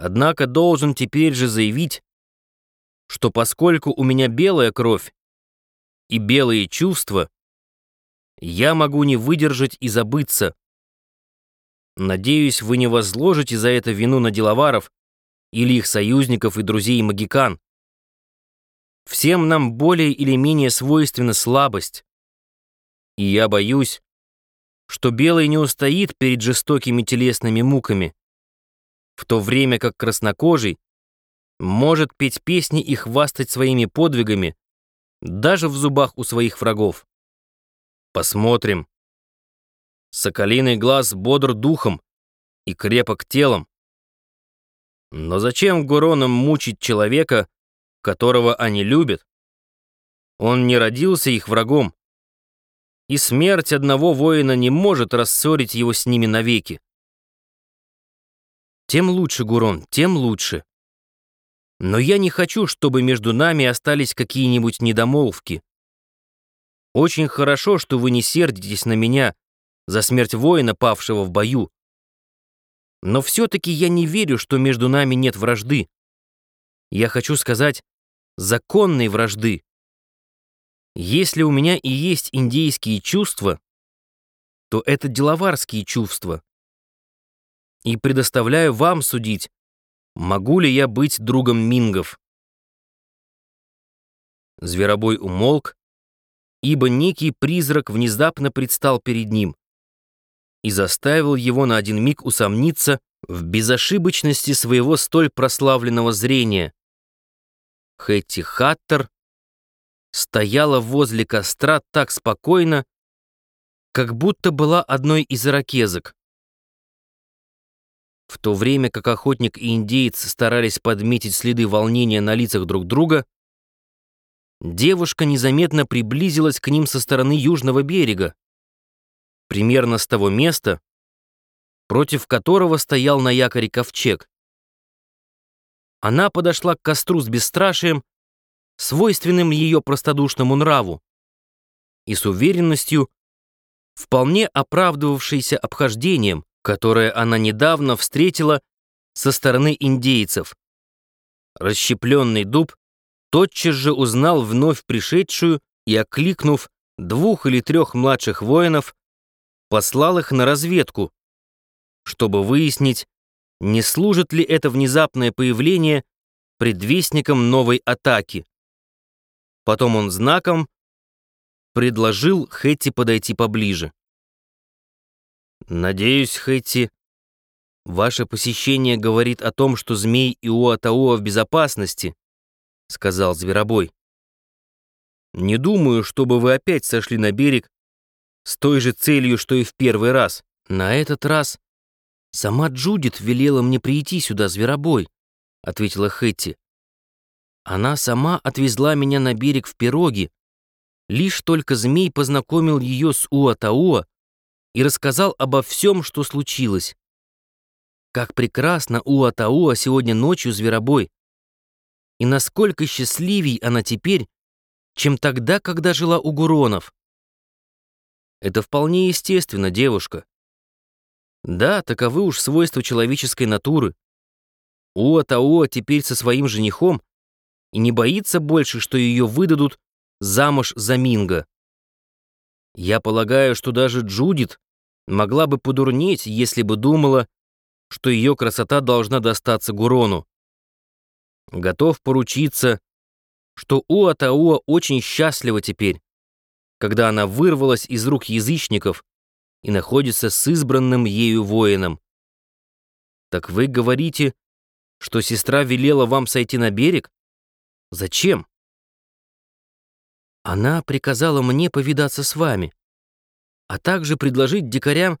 Однако должен теперь же заявить, что поскольку у меня белая кровь и белые чувства, я могу не выдержать и забыться. Надеюсь, вы не возложите за это вину на деловаров или их союзников и друзей магикан. Всем нам более или менее свойственна слабость. И я боюсь, что белый не устоит перед жестокими телесными муками, в то время как краснокожий может петь песни и хвастать своими подвигами даже в зубах у своих врагов. Посмотрим. Соколиный глаз бодр духом и крепок телом. Но зачем гуронам мучить человека, которого они любят? Он не родился их врагом, и смерть одного воина не может рассорить его с ними навеки. Тем лучше, Гурон, тем лучше. Но я не хочу, чтобы между нами остались какие-нибудь недомолвки. Очень хорошо, что вы не сердитесь на меня за смерть воина, павшего в бою. Но все-таки я не верю, что между нами нет вражды. Я хочу сказать, законной вражды. Если у меня и есть индейские чувства, то это деловарские чувства. И предоставляю вам судить, Могу ли я быть другом мингов? Зверобой умолк, ибо некий призрак внезапно предстал перед ним и заставил его на один миг усомниться в безошибочности своего столь прославленного зрения. Хэтти Хаттер стояла возле костра так спокойно, как будто была одной из иракезок. В то время как охотник и индеец старались подметить следы волнения на лицах друг друга, девушка незаметно приблизилась к ним со стороны южного берега, примерно с того места, против которого стоял на якоре ковчег. Она подошла к костру с бесстрашием, свойственным ее простодушному нраву, и с уверенностью, вполне оправдывавшейся обхождением, которое она недавно встретила со стороны индейцев. Расщепленный дуб тотчас же узнал вновь пришедшую и, окликнув двух или трех младших воинов, послал их на разведку, чтобы выяснить, не служит ли это внезапное появление предвестником новой атаки. Потом он знаком предложил Хэтти подойти поближе. «Надеюсь, Хэтти, ваше посещение говорит о том, что змей и Уатауа в безопасности», — сказал Зверобой. «Не думаю, чтобы вы опять сошли на берег с той же целью, что и в первый раз. На этот раз сама Джудит велела мне прийти сюда, Зверобой», — ответила Хэтти. «Она сама отвезла меня на берег в пироги. Лишь только змей познакомил ее с Уатауа, и рассказал обо всем, что случилось. Как прекрасно Уатауа сегодня ночью зверобой. И насколько счастливей она теперь, чем тогда, когда жила у Гуронов. Это вполне естественно, девушка. Да, таковы уж свойства человеческой натуры. Уатауа теперь со своим женихом и не боится больше, что ее выдадут замуж за Минга. Я полагаю, что даже Джудит могла бы подурнеть, если бы думала, что ее красота должна достаться Гурону. Готов поручиться, что Уатауа очень счастлива теперь, когда она вырвалась из рук язычников и находится с избранным ею воином. Так вы говорите, что сестра велела вам сойти на берег? Зачем? Она приказала мне повидаться с вами а также предложить дикарям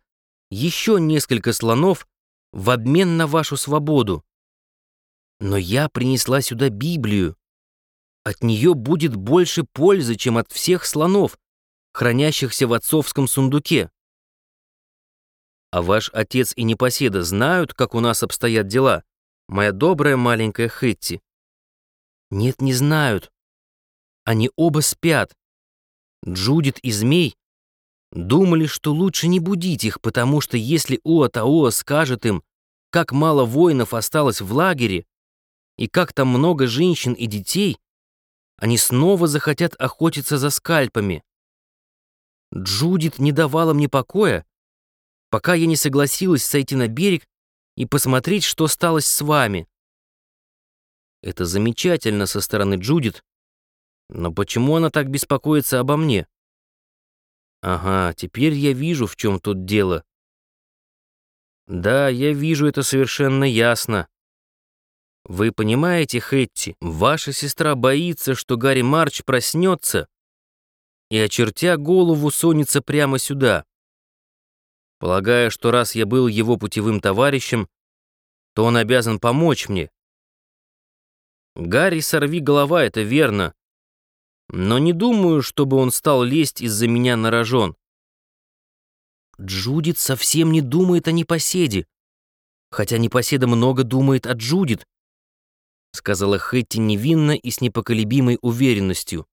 еще несколько слонов в обмен на вашу свободу. Но я принесла сюда Библию. От нее будет больше пользы, чем от всех слонов, хранящихся в отцовском сундуке. А ваш отец и непоседа знают, как у нас обстоят дела, моя добрая маленькая Хэтти? Нет, не знают. Они оба спят. Джудит и Змей Думали, что лучше не будить их, потому что если Уатаоа скажет им, как мало воинов осталось в лагере, и как там много женщин и детей, они снова захотят охотиться за скальпами. Джудит не давала мне покоя, пока я не согласилась сойти на берег и посмотреть, что сталось с вами. Это замечательно со стороны Джудит, но почему она так беспокоится обо мне? Ага, теперь я вижу, в чем тут дело. Да, я вижу это совершенно ясно. Вы понимаете, Хэтти, ваша сестра боится, что Гарри Марч проснется и, очертя голову, сонится прямо сюда. Полагая, что раз я был его путевым товарищем, то он обязан помочь мне. Гарри сорви голова, это верно, но не думаю, чтобы он стал лезть из-за меня на рожон. Джудит совсем не думает о непоседе, хотя непоседа много думает о Джудит, сказала Хэтти невинно и с непоколебимой уверенностью.